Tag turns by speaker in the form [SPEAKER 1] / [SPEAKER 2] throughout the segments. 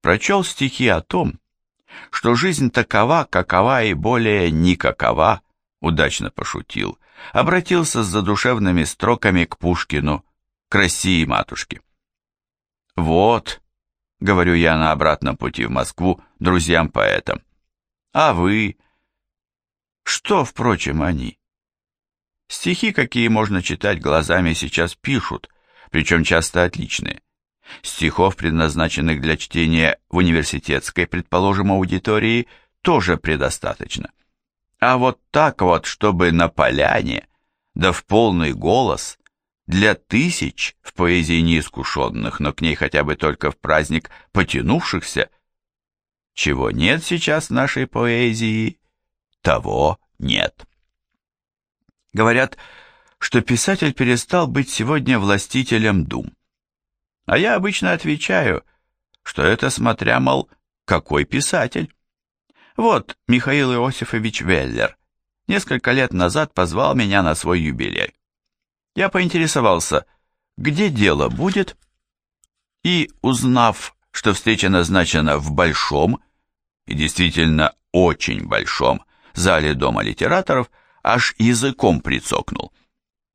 [SPEAKER 1] прочел стихи о том, что жизнь такова, какова и более никакова, удачно пошутил, обратился с задушевными строками к Пушкину, к России матушке. «Вот», — говорю я на обратном пути в Москву друзьям-поэтам, — «а вы...» Что, впрочем, они? Стихи, какие можно читать глазами, сейчас пишут, причем часто отличные. Стихов, предназначенных для чтения в университетской, предположим, аудитории, тоже предостаточно. А вот так вот, чтобы на поляне, да в полный голос, для тысяч в поэзии неискушенных, но к ней хотя бы только в праздник потянувшихся, чего нет сейчас в нашей поэзии, того нет. Говорят, что писатель перестал быть сегодня властителем дум. А я обычно отвечаю, что это смотря, мол, какой писатель. Вот Михаил Иосифович Веллер несколько лет назад позвал меня на свой юбилей. Я поинтересовался, где дело будет, и, узнав, что встреча назначена в большом, и действительно очень большом, зале Дома литераторов, аж языком прицокнул.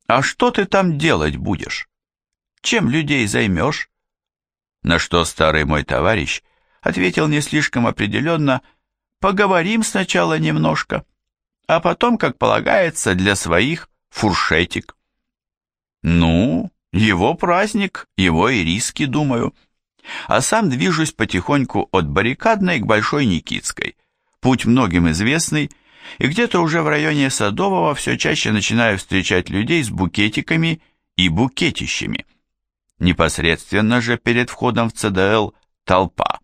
[SPEAKER 1] «А что ты там делать будешь? Чем людей займешь?» На что старый мой товарищ ответил не слишком определенно, «Поговорим сначала немножко, а потом, как полагается, для своих фуршетик». «Ну, его праздник, его и риски, думаю» а сам движусь потихоньку от Баррикадной к Большой Никитской. Путь многим известный, и где-то уже в районе Садового все чаще начинаю встречать людей с букетиками и букетищами. Непосредственно же перед входом в ЦДЛ толпа.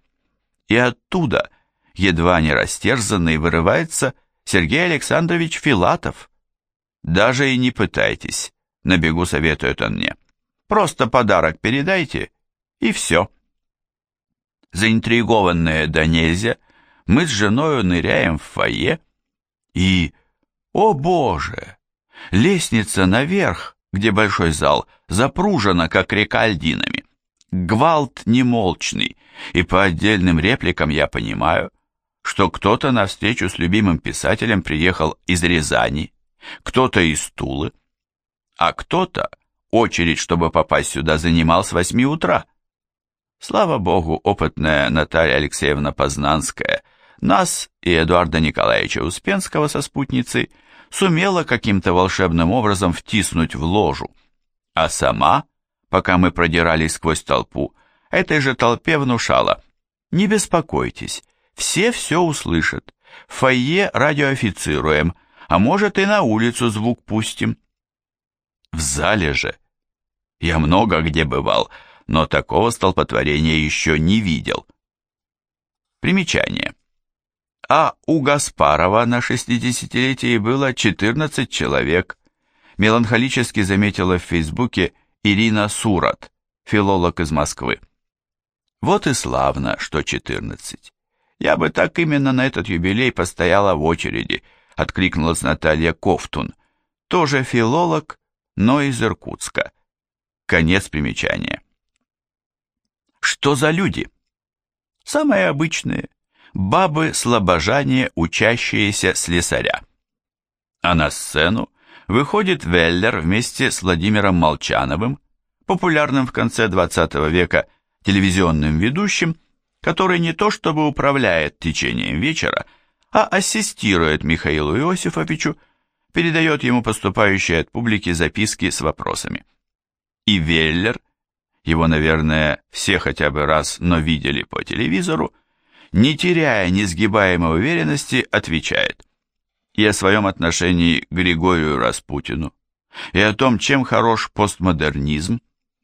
[SPEAKER 1] И оттуда, едва не растерзанный, вырывается Сергей Александрович Филатов. Даже и не пытайтесь, на бегу советует он мне. Просто подарок передайте, и все. Заинтригованные до нельзя, мы с женою ныряем в фойе, и, о боже, лестница наверх, где большой зал, запружена, как река льдинами. Гвалт немолчный, и по отдельным репликам я понимаю, что кто-то на встречу с любимым писателем приехал из Рязани, кто-то из Тулы, а кто-то очередь, чтобы попасть сюда, занимал с восьми утра. Слава богу, опытная Наталья Алексеевна Познанская нас и Эдуарда Николаевича Успенского со спутницей сумела каким-то волшебным образом втиснуть в ложу, а сама, пока мы продирались сквозь толпу, этой же толпе внушала «Не беспокойтесь, все все услышат, в фойе радиоофицируем, а может и на улицу звук пустим». В зале же я много где бывал, но такого столпотворения еще не видел. Примечание а у Гаспарова на 60-летии было 14 человек, меланхолически заметила в Фейсбуке Ирина Сурат, филолог из Москвы. Вот и славно, что 14. Я бы так именно на этот юбилей постояла в очереди, откликнулась Наталья Ковтун, тоже филолог, но из Иркутска. Конец примечания. Что за люди? Самые обычные, бабы-слабожане, учащиеся слесаря. А на сцену выходит Веллер вместе с Владимиром Молчановым, популярным в конце XX века телевизионным ведущим, который не то чтобы управляет течением вечера, а ассистирует Михаилу Иосифовичу, передает ему поступающие от публики записки с вопросами. И Веллер, его, наверное, все хотя бы раз, но видели по телевизору, не теряя несгибаемой уверенности, отвечает. И о своем отношении к Григорию Распутину, и о том, чем хорош постмодернизм,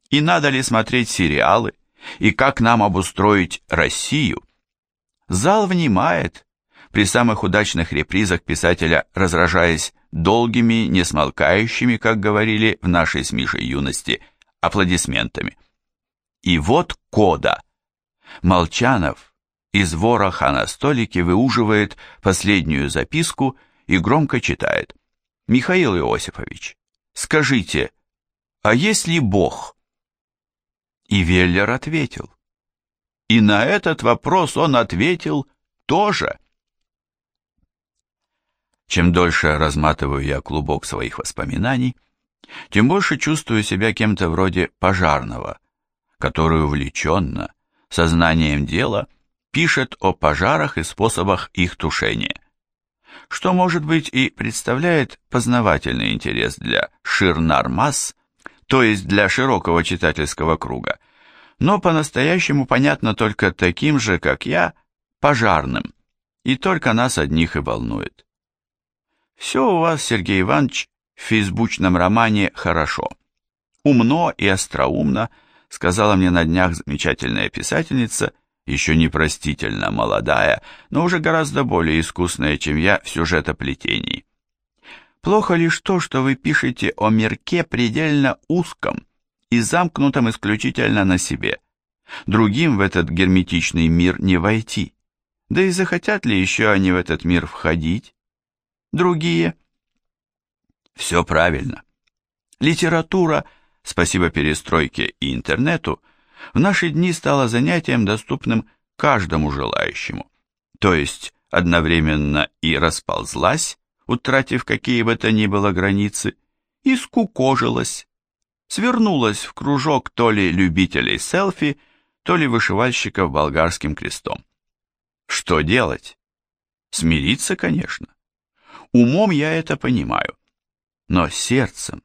[SPEAKER 1] и надо ли смотреть сериалы, и как нам обустроить Россию. Зал внимает, при самых удачных репризах писателя разражаясь долгими, несмолкающими, как говорили в нашей с Мишей юности, аплодисментами. И вот кода. Молчанов из вороха на столике выуживает последнюю записку и громко читает. «Михаил Иосифович, скажите, а есть ли Бог?» И Веллер ответил. И на этот вопрос он ответил тоже. Чем дольше разматываю я клубок своих воспоминаний, тем больше чувствую себя кем-то вроде пожарного, который увлеченно, сознанием дела, пишет о пожарах и способах их тушения. Что, может быть, и представляет познавательный интерес для ширнар-масс, то есть для широкого читательского круга, но по-настоящему понятно только таким же, как я, пожарным, и только нас одних и волнует. Все у вас, Сергей Иванович, в фейсбучном романе хорошо. Умно и остроумно, сказала мне на днях замечательная писательница, еще непростительно молодая, но уже гораздо более искусная, чем я в сюжетоплетении. Плохо лишь то, что вы пишете о мирке предельно узком и замкнутом исключительно на себе. Другим в этот герметичный мир не войти. Да и захотят ли еще они в этот мир входить? Другие? Все правильно. Литература, спасибо перестройке и интернету, в наши дни стала занятием, доступным каждому желающему. То есть одновременно и расползлась, утратив какие бы то ни было границы, и скукожилась, свернулась в кружок то ли любителей селфи, то ли вышивальщиков болгарским крестом. Что делать? Смириться, конечно. Умом я это понимаю. Но сердцем,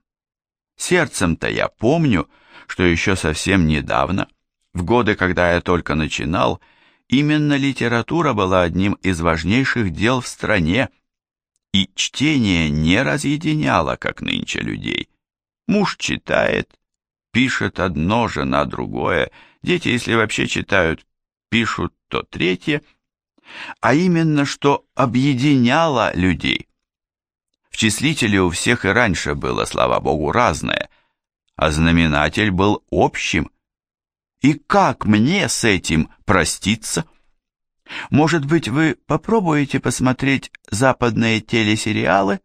[SPEAKER 1] сердцем-то я помню, что еще совсем недавно, в годы, когда я только начинал, именно литература была одним из важнейших дел в стране, и чтение не разъединяло, как нынче людей. Муж читает, пишет одно, жена другое, дети, если вообще читают, пишут то третье, а именно, что объединяло людей. В числителе у всех и раньше было, слава богу, разное, а знаменатель был общим. И как мне с этим проститься? Может быть, вы попробуете посмотреть западные телесериалы?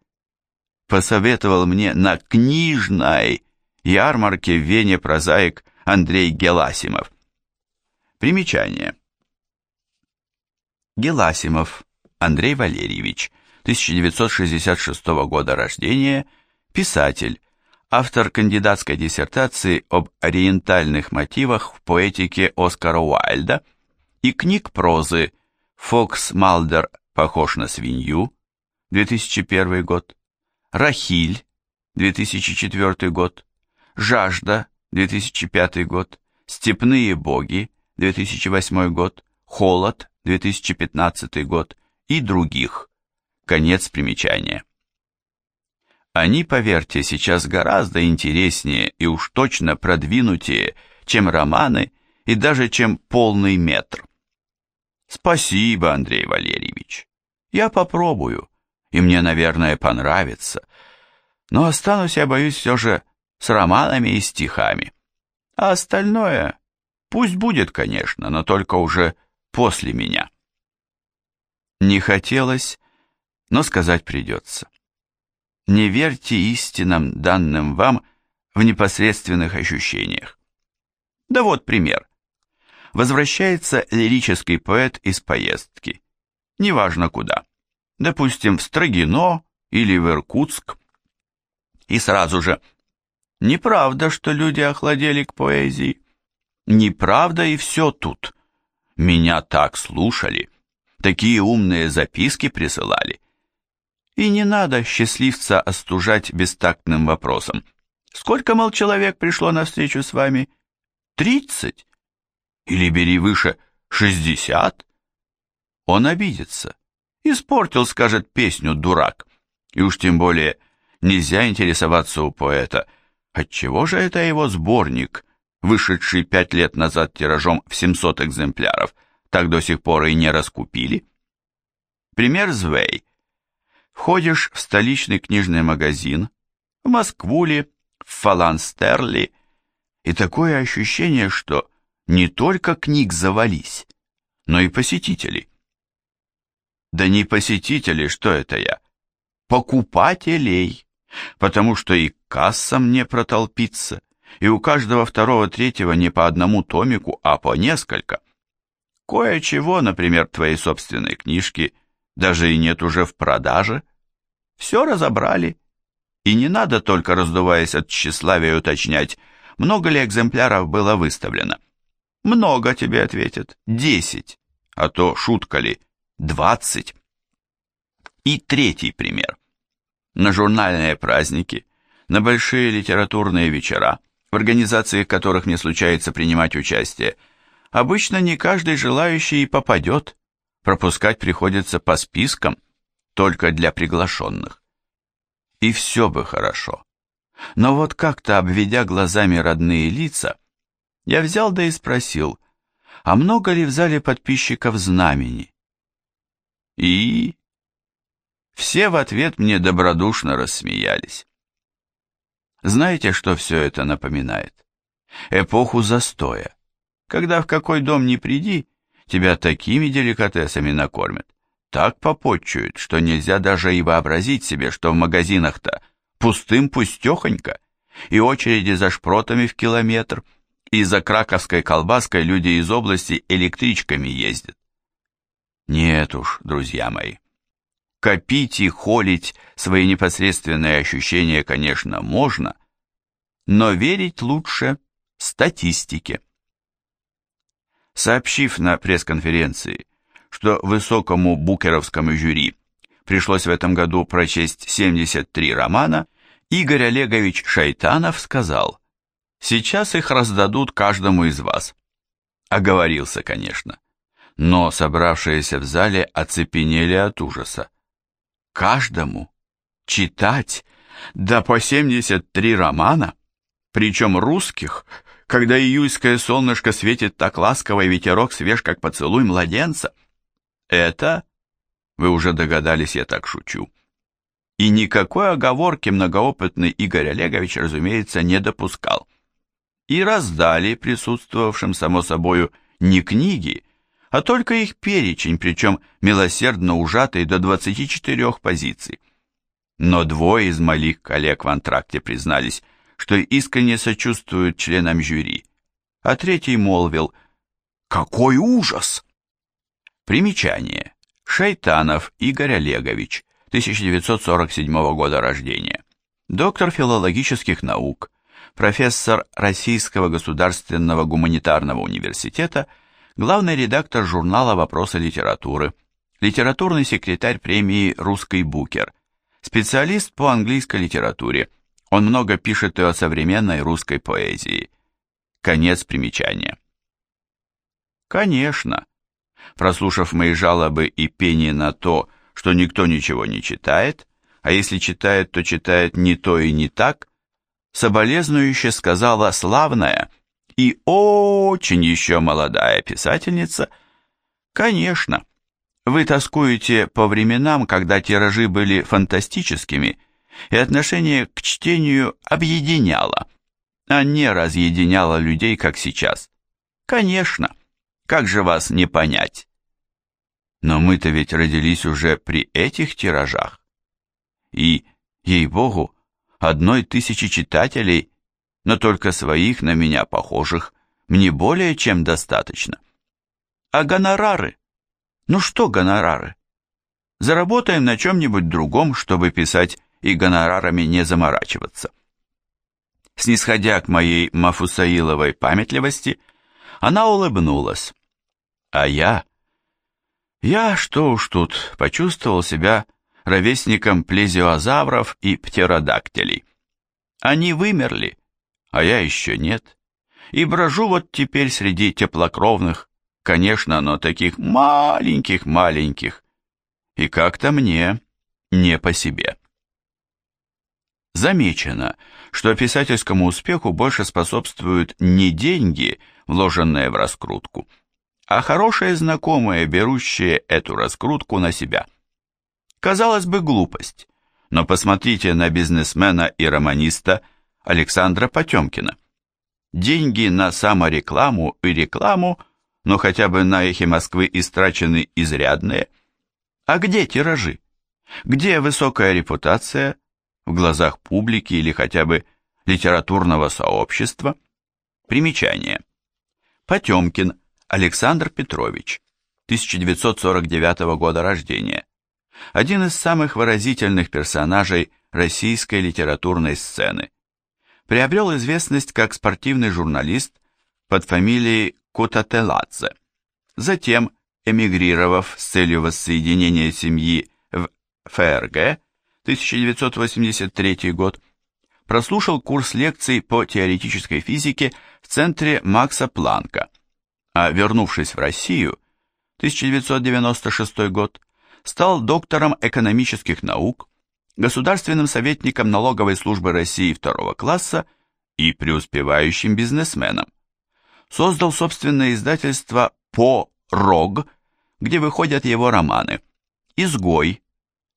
[SPEAKER 1] Посоветовал мне на книжной ярмарке в Вене прозаик Андрей Геласимов. Примечание. Геласимов Андрей Валерьевич, 1966 года рождения, писатель, автор кандидатской диссертации об ориентальных мотивах в поэтике Оскара Уайльда и книг прозы «Фокс Малдер похож на свинью» 2001 год, «Рахиль» 2004 год, «Жажда» 2005 год, «Степные боги» 2008 год, «Холод» 2015 год и других. Конец примечания. Они, поверьте, сейчас гораздо интереснее и уж точно продвинутее, чем романы и даже чем полный метр. Спасибо, Андрей Валерьевич. Я попробую, и мне, наверное, понравится. Но останусь, я боюсь, все же с романами и стихами. А остальное пусть будет, конечно, но только уже после меня. Не хотелось, но сказать придется. Не верьте истинам, данным вам в непосредственных ощущениях. Да вот пример. Возвращается лирический поэт из поездки. Неважно куда. Допустим, в Строгино или в Иркутск. И сразу же Неправда, что люди охладели к поэзии. Неправда и все тут. Меня так слушали, такие умные записки присылали. И не надо счастливца остужать бестактным вопросом. Сколько, мол, человек пришло на встречу с вами? Тридцать? Или бери выше шестьдесят? Он обидится. Испортил, скажет, песню дурак. И уж тем более нельзя интересоваться у поэта. Отчего же это его сборник, вышедший пять лет назад тиражом в 700 экземпляров, так до сих пор и не раскупили? Пример Звей. Входишь в столичный книжный магазин, в Москву ли, в Фаланстерли, и такое ощущение, что не только книг завались, но и посетителей. Да не посетители, что это я? Покупателей, потому что и кассам не протолпиться, и у каждого второго-третьего не по одному томику, а по несколько. Кое-чего, например, твоей собственной книжки, даже и нет уже в продаже. Все разобрали. И не надо только, раздуваясь от тщеславия, уточнять, много ли экземпляров было выставлено. Много тебе ответят. Десять. А то, шутка ли, двадцать. И третий пример. На журнальные праздники, на большие литературные вечера, в организации которых мне случается принимать участие, обычно не каждый желающий и попадет. Пропускать приходится по спискам, только для приглашенных. И все бы хорошо. Но вот как-то, обведя глазами родные лица, я взял да и спросил, а много ли в зале подписчиков знамени? И все в ответ мне добродушно рассмеялись. Знаете, что все это напоминает? Эпоху застоя, когда в какой дом ни приди, тебя такими деликатесами накормят, так попотчуют, что нельзя даже и вообразить себе, что в магазинах-то пустым пустехонько, и очереди за шпротами в километр, и за краковской колбаской люди из области электричками ездят. Нет уж, друзья мои, Копить и холить свои непосредственные ощущения, конечно, можно, но верить лучше статистике. Сообщив на пресс-конференции, что высокому букеровскому жюри пришлось в этом году прочесть 73 романа, Игорь Олегович Шайтанов сказал, «Сейчас их раздадут каждому из вас». Оговорился, конечно, но собравшиеся в зале оцепенели от ужаса. Каждому? Читать, да по 73 романа, причем русских, когда июльское солнышко светит так ласково и ветерок свеж, как поцелуй младенца. Это, вы уже догадались, я так шучу. И никакой оговорки многоопытный Игорь Олегович, разумеется, не допускал. И раздали присутствовавшим, само собою, не книги, а только их перечень, причем милосердно ужатый до 24 позиций. Но двое из моих коллег в антракте признались, что искренне сочувствуют членам жюри, а третий молвил «Какой ужас!» Примечание. Шайтанов Игорь Олегович, 1947 года рождения. Доктор филологических наук, профессор Российского государственного гуманитарного университета – главный редактор журнала «Вопросы литературы», литературный секретарь премии «Русский букер», специалист по английской литературе. Он много пишет и о современной русской поэзии. Конец примечания. Конечно. Прослушав мои жалобы и пение на то, что никто ничего не читает, а если читает, то читает не то и не так, соболезнующе сказала славная – и очень еще молодая писательница, конечно, вы тоскуете по временам, когда тиражи были фантастическими, и отношение к чтению объединяло, а не разъединяло людей, как сейчас. Конечно, как же вас не понять? Но мы-то ведь родились уже при этих тиражах. И, ей-богу, одной тысячи читателей но только своих на меня похожих мне более чем достаточно. А гонорары? Ну что гонорары? Заработаем на чем-нибудь другом, чтобы писать и гонорарами не заморачиваться. Снисходя к моей Мафусаиловой памятливости, она улыбнулась. А я... Я, что уж тут, почувствовал себя ровесником плезиозавров и птеродактилей. Они вымерли, а я еще нет. И брожу вот теперь среди теплокровных, конечно, но таких маленьких-маленьких. И как-то мне не по себе. Замечено, что писательскому успеху больше способствуют не деньги, вложенные в раскрутку, а хорошие знакомые, берущие эту раскрутку на себя. Казалось бы, глупость, но посмотрите на бизнесмена и романиста – Александра Потемкина. Деньги на саморекламу и рекламу, но хотя бы на эхе Москвы истрачены изрядные. А где тиражи? Где высокая репутация в глазах публики или хотя бы литературного сообщества? Примечание. Потемкин Александр Петрович, 1949 года рождения. Один из самых выразительных персонажей российской литературной сцены. Приобрел известность как спортивный журналист под фамилией Кутателадзе. Затем, эмигрировав с целью воссоединения семьи в ФРГ, 1983 год, прослушал курс лекций по теоретической физике в центре Макса Планка, а вернувшись в Россию, 1996 год, стал доктором экономических наук, государственным советником налоговой службы России второго класса и преуспевающим бизнесменом. Создал собственное издательство «По Рог», где выходят его романы «Изгой»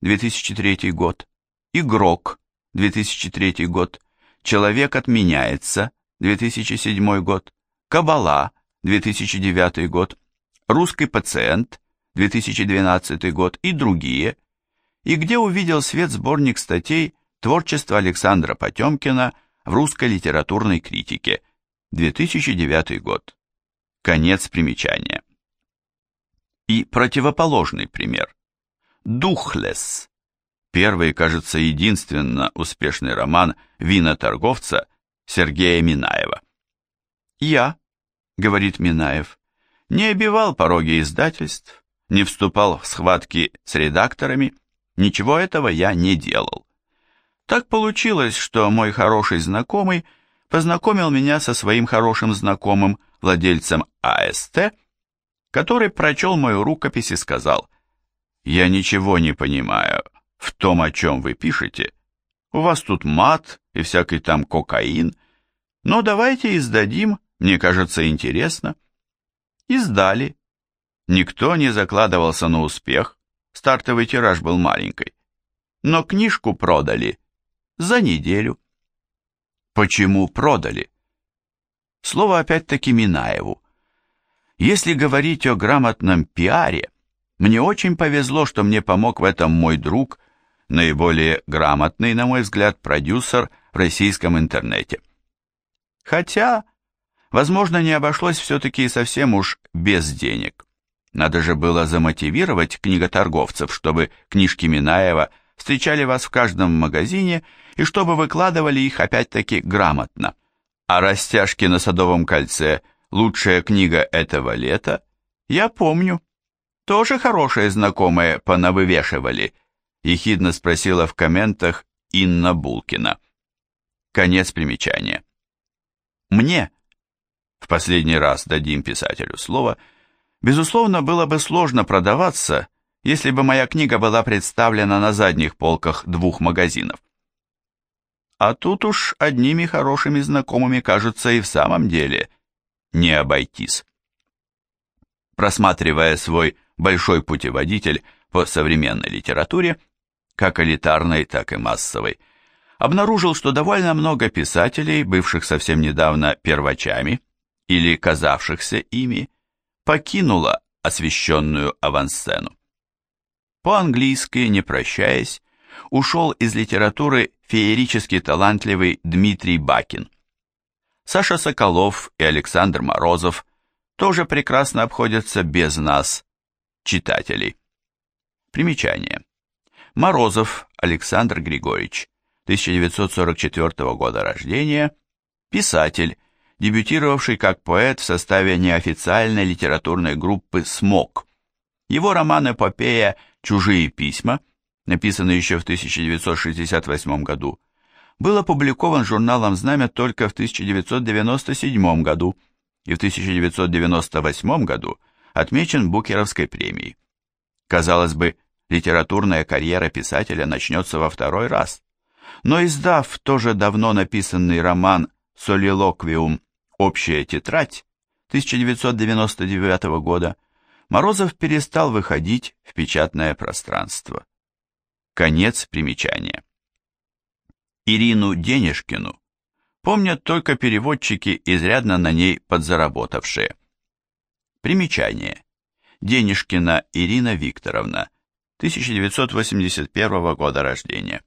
[SPEAKER 1] 2003 год, «Игрок» 2003 год, «Человек отменяется» 2007 год, «Кабала» 2009 год, «Русский пациент» 2012 год и другие, и где увидел свет сборник статей творчества Александра Потемкина в русской литературной критике, 2009 год. Конец примечания. И противоположный пример. Духлес. Первый, кажется, единственно успешный роман виноторговца Сергея Минаева. «Я», — говорит Минаев, — «не обивал пороги издательств, не вступал в схватки с редакторами, ничего этого я не делал. Так получилось, что мой хороший знакомый познакомил меня со своим хорошим знакомым, владельцем АСТ, который прочел мою рукопись и сказал, «Я ничего не понимаю в том, о чем вы пишете. У вас тут мат и всякий там кокаин, но давайте издадим, мне кажется, интересно». Издали. Никто не закладывался на успех, стартовый тираж был маленький. Но книжку продали за неделю. Почему продали? Слово опять-таки Минаеву. Если говорить о грамотном пиаре, мне очень повезло, что мне помог в этом мой друг, наиболее грамотный, на мой взгляд, продюсер в российском интернете. Хотя, возможно, не обошлось все-таки совсем уж без денег. Надо же было замотивировать книготорговцев, чтобы книжки Минаева встречали вас в каждом магазине и чтобы выкладывали их опять-таки грамотно. А растяжки на Садовом кольце «Лучшая книга этого лета» я помню. Тоже хорошие знакомые понавывешивали, ехидно спросила в комментах Инна Булкина. Конец примечания. Мне, в последний раз дадим писателю слово, — Безусловно, было бы сложно продаваться, если бы моя книга была представлена на задних полках двух магазинов. А тут уж одними хорошими знакомыми, кажется, и в самом деле не обойтись. Просматривая свой большой путеводитель по современной литературе, как элитарной, так и массовой, обнаружил, что довольно много писателей, бывших совсем недавно первачами или казавшихся ими, покинула освещенную авансцену. По-английски, не прощаясь, ушел из литературы феерически талантливый Дмитрий Бакин. Саша Соколов и Александр Морозов тоже прекрасно обходятся без нас, читателей. Примечание. Морозов Александр Григорьевич, 1944 года рождения, писатель, дебютировавший как поэт в составе неофициальной литературной группы «Смок». Его роман-эпопея «Чужие письма», написанный еще в 1968 году, был опубликован журналом «Знамя» только в 1997 году и в 1998 году отмечен Букеровской премией. Казалось бы, литературная карьера писателя начнется во второй раз. Но издав тоже давно написанный роман «Солилоквиум» «Общая тетрадь» 1999 года Морозов перестал выходить в печатное пространство. Конец примечания. Ирину Денежкину помнят только переводчики, изрядно на ней подзаработавшие. Примечание. Денежкина Ирина Викторовна, 1981 года рождения.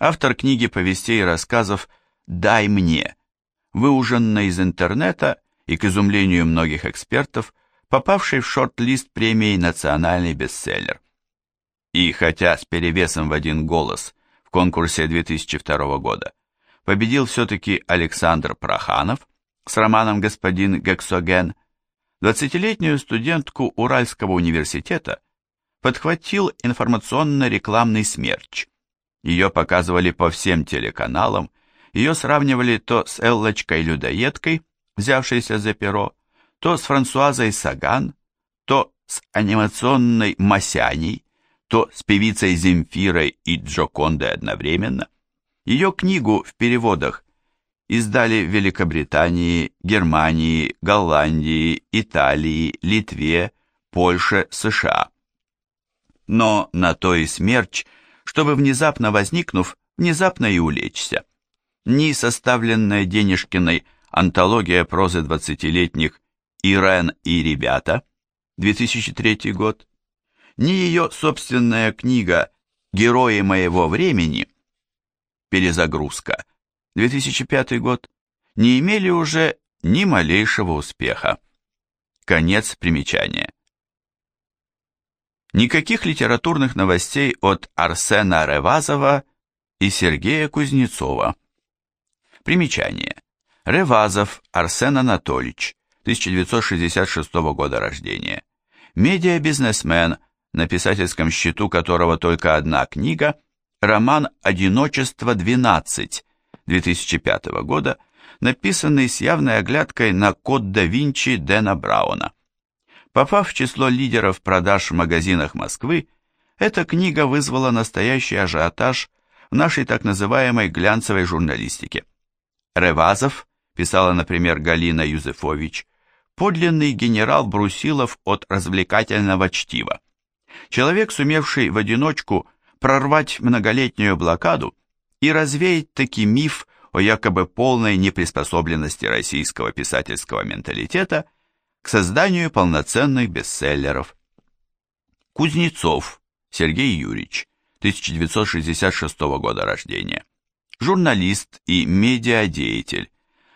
[SPEAKER 1] Автор книги повестей и рассказов «Дай мне», выуженной из интернета и, к изумлению многих экспертов, попавший в шорт-лист премии «Национальный бестселлер». И хотя с перевесом в один голос в конкурсе 2002 года победил все-таки Александр Проханов с романом «Господин Гексоген», 20-летнюю студентку Уральского университета подхватил информационно-рекламный смерч. Ее показывали по всем телеканалам, ее сравнивали то с Эллочкой-людоедкой, взявшейся за перо, то с Франсуазой Саган, то с анимационной Масяней, то с певицей Земфирой и Джокондой одновременно. Ее книгу в переводах издали Великобритании, Германии, Голландии, Италии, Литве, Польше, США. Но на то и смерч, чтобы внезапно возникнув, внезапно и улечься. Ни составленная Денежкиной антология прозы двадцатилетних «Ирен и ребята» 2003 год, ни ее собственная книга «Герои моего времени» перезагрузка 2005 год не имели уже ни малейшего успеха. Конец примечания. Никаких литературных новостей от Арсена Ревазова и Сергея Кузнецова. Примечание. Ревазов Арсен Анатольевич, 1966 года рождения. Медиа-бизнесмен, на писательском счету которого только одна книга, роман «Одиночество 12» 2005 года, написанный с явной оглядкой на код да Винчи Дэна Брауна. Попав в число лидеров продаж в магазинах Москвы, эта книга вызвала настоящий ажиотаж в нашей так называемой глянцевой журналистике. Ревазов, писала, например, Галина Юзефович, подлинный генерал Брусилов от развлекательного чтива. Человек, сумевший в одиночку прорвать многолетнюю блокаду и развеять таки миф о якобы полной неприспособленности российского писательского менталитета к созданию полноценных бестселлеров. Кузнецов Сергей Юрьевич, 1966 года рождения. Журналист и медиадеятель,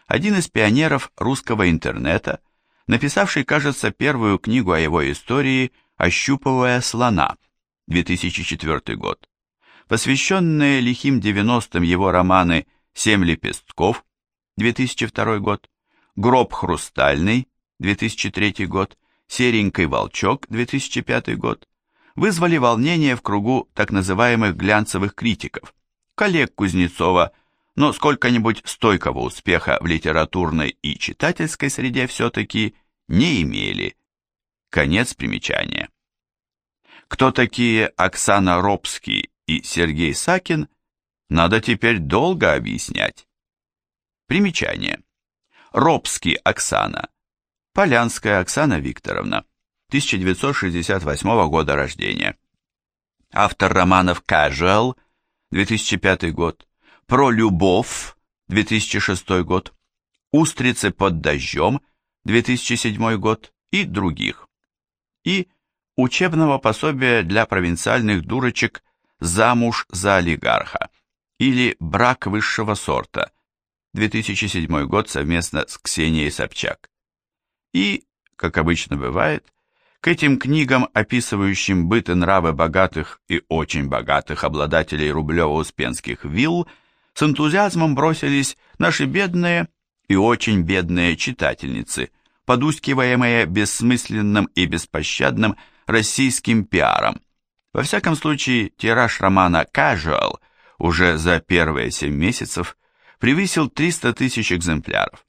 [SPEAKER 1] один из пионеров русского интернета, написавший, кажется, первую книгу о его истории «Ощупывая слона», 2004 год посвященные лихим 90-м его романы «Семь лепестков» 2002 год, «Гроб хрустальный» 2003 год, «Серенький волчок» 2005 год, вызвали волнение в кругу так называемых глянцевых критиков, коллег Кузнецова, но сколько-нибудь стойкого успеха в литературной и читательской среде все-таки не имели. Конец примечания. Кто такие Оксана Робский и Сергей Сакин, надо теперь долго объяснять. Примечание. Робский Оксана. Полянская Оксана Викторовна. 1968 года рождения. Автор романов «Casual» 2005 год, «Про любовь» 2006 год, «Устрицы под дождем» 2007 год и других. И учебного пособия для провинциальных дурочек «Замуж за олигарха» или «Брак высшего сорта» 2007 год совместно с Ксенией Собчак. И, как обычно бывает, к этим книгам, описывающим быт и нравы богатых и очень богатых обладателей рублево-успенских вилл, с энтузиазмом бросились наши бедные и очень бедные читательницы, подускиваемые бессмысленным и беспощадным российским пиаром, во всяком случае, тираж романа «Casual» уже за первые семь месяцев превысил 300 тысяч экземпляров,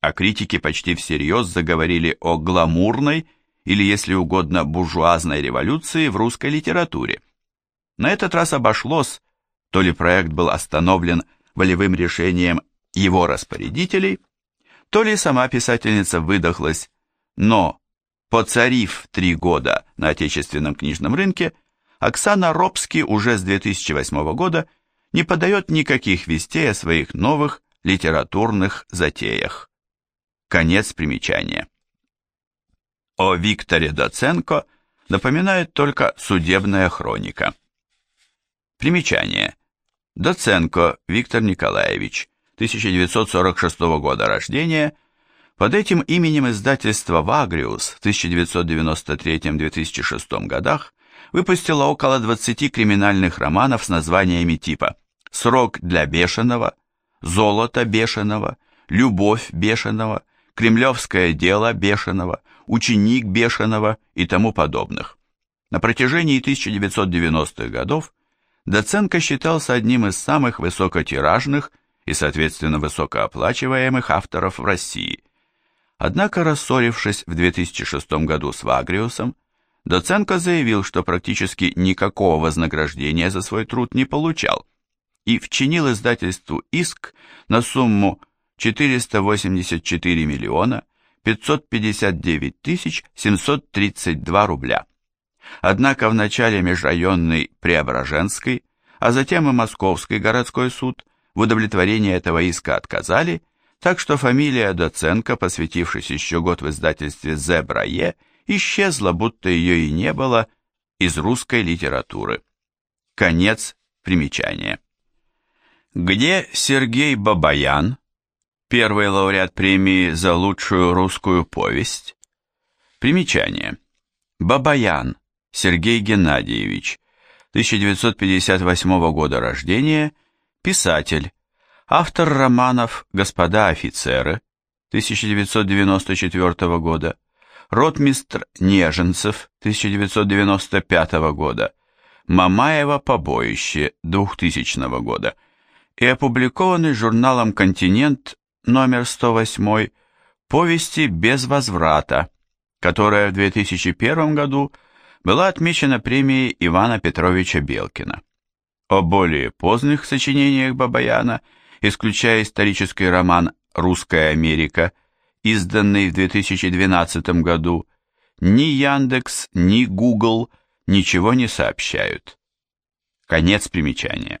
[SPEAKER 1] а критики почти всерьез заговорили о гламурной или, если угодно, буржуазной революции в русской литературе. На этот раз обошлось, то ли проект был остановлен волевым решением его распорядителей, то ли сама писательница выдохлась, но, поцарив три года на отечественном книжном рынке, Оксана Робски уже с 2008 года не подает никаких вестей о своих новых литературных затеях. Конец примечания. О Викторе Доценко напоминает только судебная хроника. Примечание. Доценко Виктор Николаевич, 1946 года рождения, Под этим именем издательство «Вагриус» в 1993-2006 годах выпустило около 20 криминальных романов с названиями типа «Срок для бешеного», «Золото бешеного», «Любовь бешеного», «Кремлевское дело бешеного», «Ученик бешеного» и тому подобных. На протяжении 1990-х годов Доценко считался одним из самых высокотиражных и, соответственно, высокооплачиваемых авторов в России. Однако, рассорившись в 2006 году с Вагриусом, Доценко заявил, что практически никакого вознаграждения за свой труд не получал и вчинил издательству иск на сумму 484 миллиона 559 тысяч 732 рубля. Однако в начале межрайонный Преображенской, а затем и Московский городской суд в удовлетворении этого иска отказали, так что фамилия Доценко, посвятившись еще год в издательстве «Зебрае», исчезла, будто ее и не было, из русской литературы. Конец примечания. Где Сергей Бабаян, первый лауреат премии за лучшую русскую повесть? Примечание. Бабаян Сергей Геннадьевич, 1958 года рождения, писатель, автор романов «Господа офицеры» 1994 года, ротмистр Неженцев 1995 года, Мамаева побоище 2000 года и опубликованный журналом «Континент» номер 108 повести «Без возврата», которая в 2001 году была отмечена премией Ивана Петровича Белкина. О более поздних сочинениях Бабаяна, исключая исторический роман «Русская Америка», изданный в 2012 году, ни Яндекс, ни Google ничего не сообщают. Конец примечания.